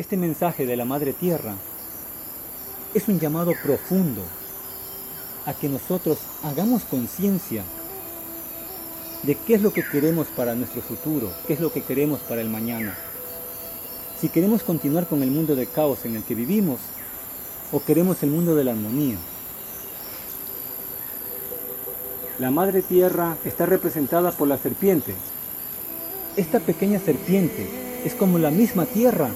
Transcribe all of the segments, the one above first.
este mensaje de la Madre Tierra es un llamado profundo a que nosotros hagamos conciencia de qué es lo que queremos para nuestro futuro, qué es lo que queremos para el mañana. Si queremos continuar con el mundo de caos en el que vivimos o queremos el mundo de la armonía. La Madre Tierra está representada por la serpiente. Esta pequeña serpiente es como la misma Tierra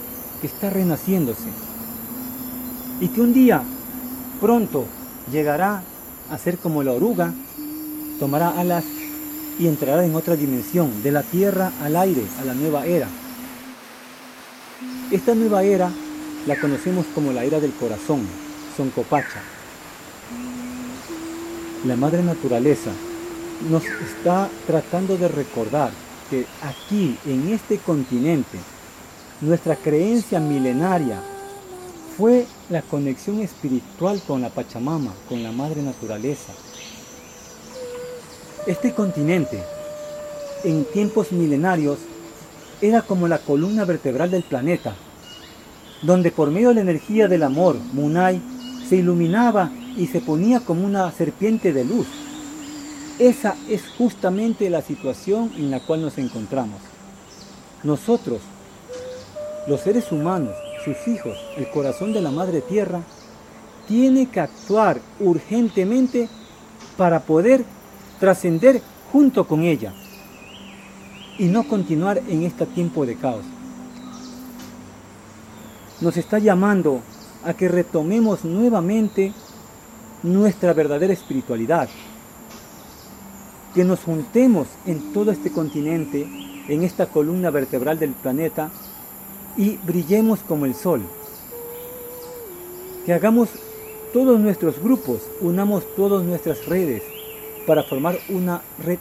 que está renaciéndose y que un día pronto llegará a ser como la oruga, tomará alas y entrará en otra dimensión, de la tierra al aire, a la nueva era. Esta nueva era la conocemos como la era del corazón, Soncopacha. La madre naturaleza nos está tratando de recordar que aquí, en este continente, nuestra creencia milenaria fue la conexión espiritual con la Pachamama, con la madre naturaleza. Este continente, en tiempos milenarios, era como la columna vertebral del planeta, donde por medio de la energía del amor, Munai, se iluminaba y se ponía como una serpiente de luz. Esa es justamente la situación en la cual nos encontramos. Nosotros, los seres humanos, sus hijos, el corazón de la Madre Tierra, tiene que actuar urgentemente para poder trascender junto con ella y no continuar en este tiempo de caos. Nos está llamando a que retomemos nuevamente nuestra verdadera espiritualidad, que nos juntemos en todo este continente, en esta columna vertebral del planeta, y brillemos como el sol. Que hagamos todos nuestros grupos, unamos todas nuestras redes para formar una red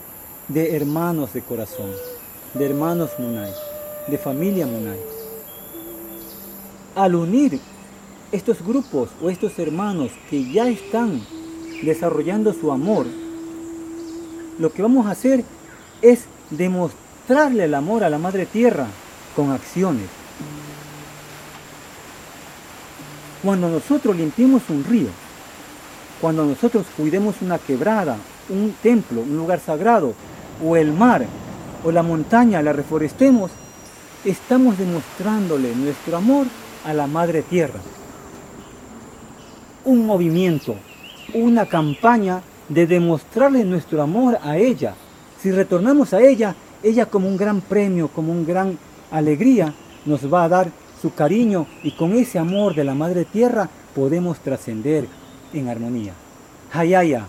de hermanos de corazón, de hermanos Munay, de familia Munay. Al unir estos grupos o estos hermanos que ya están desarrollando su amor, lo que vamos a hacer es demostrarle el amor a la Madre Tierra con acciones. Cuando nosotros limpiemos un río, cuando nosotros cuidemos una quebrada, un templo, un lugar sagrado, o el mar, o la montaña, la reforestemos, estamos demostrándole nuestro amor a la Madre Tierra. Un movimiento, una campaña de demostrarle nuestro amor a ella. Si retornamos a ella, ella como un gran premio, como un gran alegría, nos va a dar su cariño y con ese amor de la Madre Tierra podemos trascender en armonía. Hayaya.